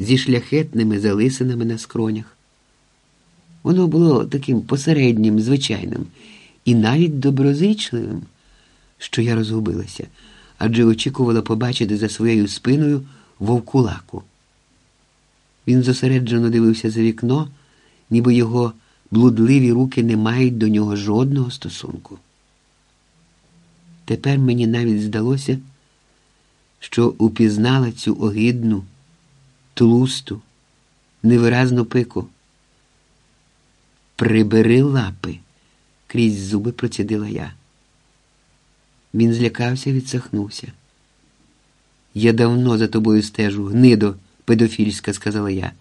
зі шляхетними залисинами на скронях. Воно було таким посереднім, звичайним і навіть доброзичливим, що я розгубилася, адже очікувала побачити за своєю спиною вовкулаку. Він зосереджено дивився за вікно, ніби його блудливі руки не мають до нього жодного стосунку. Тепер мені навіть здалося, що упізнала цю огидну, тлусту, невиразну пику. Прибери лапи, крізь зуби процідила я. Він злякався, відсахнувся. Я давно за тобою стежу, гнидо, педофільська, сказала я.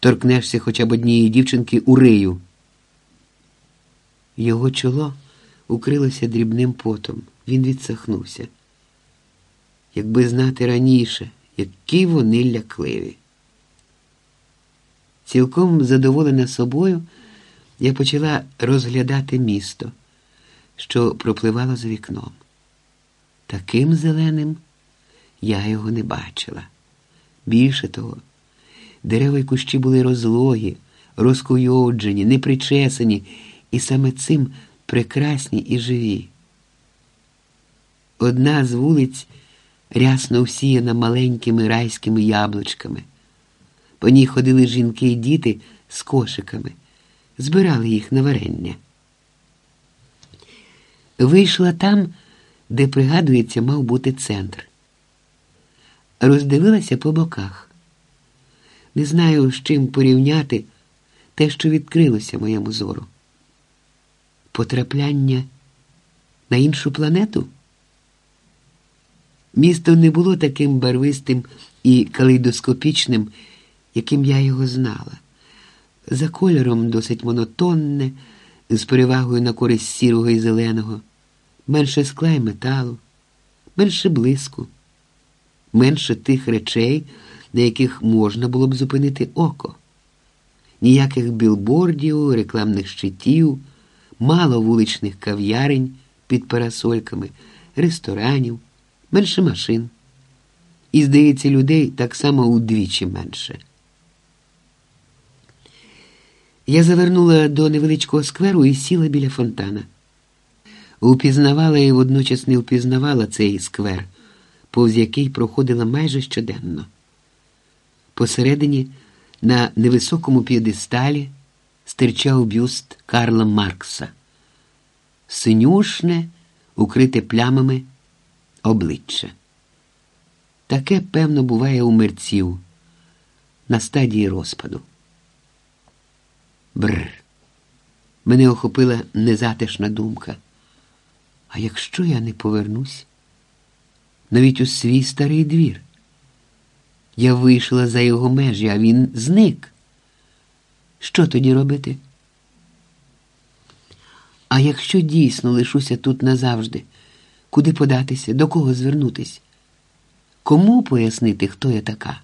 Торкнешся хоча б однієї дівчинки у рию. Його чоло укрилося дрібним потом. Він відсахнувся. Якби знати раніше, які вони лякливі. Цілком задоволена собою, я почала розглядати місто, що пропливало за вікном. Таким зеленим я його не бачила. Більше того, дерева й кущі були розлогі, розкуйовджені, непричесані, і саме цим прекрасні і живі. Одна з вулиць рясно всіяна маленькими райськими яблучками. По ній ходили жінки і діти з кошиками, збирали їх на варення. Вийшла там, де, пригадується, мав бути центр. Роздивилася по боках. Не знаю, з чим порівняти те, що відкрилося моєму зору. Потрапляння на іншу планету. Місто не було таким барвистим і калейдоскопічним, яким я його знала. За кольором досить монотонне, з перевагою на користь сірого і зеленого, менше скла й металу, менше блиску, менше тих речей, на яких можна було б зупинити око, ніяких білбордів, рекламних щитів, мало вуличних кав'ярень під парасольками, ресторанів менше машин. І, здається, людей так само удвічі менше. Я завернула до невеличкого скверу і сіла біля фонтана. Упізнавала і водночас не впізнавала цей сквер, повз який проходила майже щоденно. Посередині, на невисокому п'єдесталі, стирчав бюст Карла Маркса, синюшне, укрите плямами обличчя. Таке, певно, буває у мерців на стадії розпаду. Бр. Мене охопила незатишна думка. А якщо я не повернусь, навіть у свій старий двір, я вийшла за його межі, а він зник. Що тоді робити? А якщо дійсно лишуся тут назавжди? Куди податися, до кого звернутись? Кому пояснити, хто я така?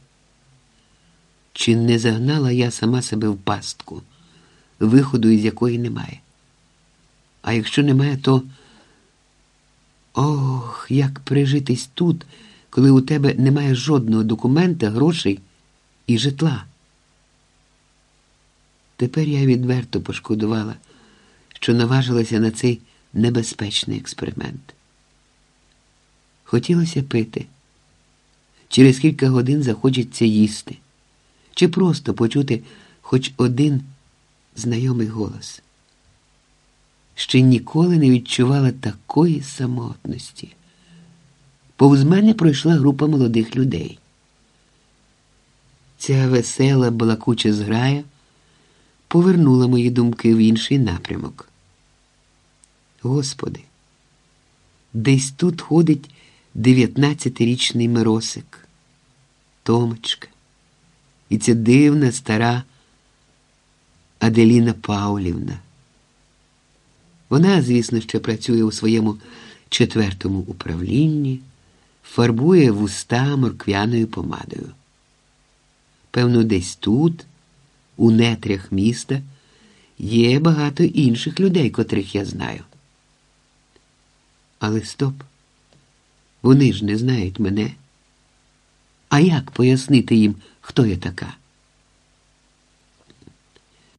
Чи не загнала я сама себе в пастку, виходу із якої немає? А якщо немає, то ох, як прижитись тут, коли у тебе немає жодного документа, грошей і житла? Тепер я відверто пошкодувала, що наважилася на цей небезпечний експеримент. Хотілося пити. Через кілька годин захочеться їсти, чи просто почути хоч один знайомий голос. Ще ніколи не відчувала такої самотності. Повз мене пройшла група молодих людей. Ця весела, балакуча зграя повернула мої думки в інший напрямок. Господи, десь тут ходить. Дев'ятнадцятирічний Миросик, Томочка і ця дивна стара Аделіна Паулівна. Вона, звісно, ще працює у своєму четвертому управлінні, фарбує вуста морквяною помадою. Певно, десь тут, у нетрях міста, є багато інших людей, котрих я знаю. Але стоп. Вони ж не знають мене. А як пояснити їм, хто я така.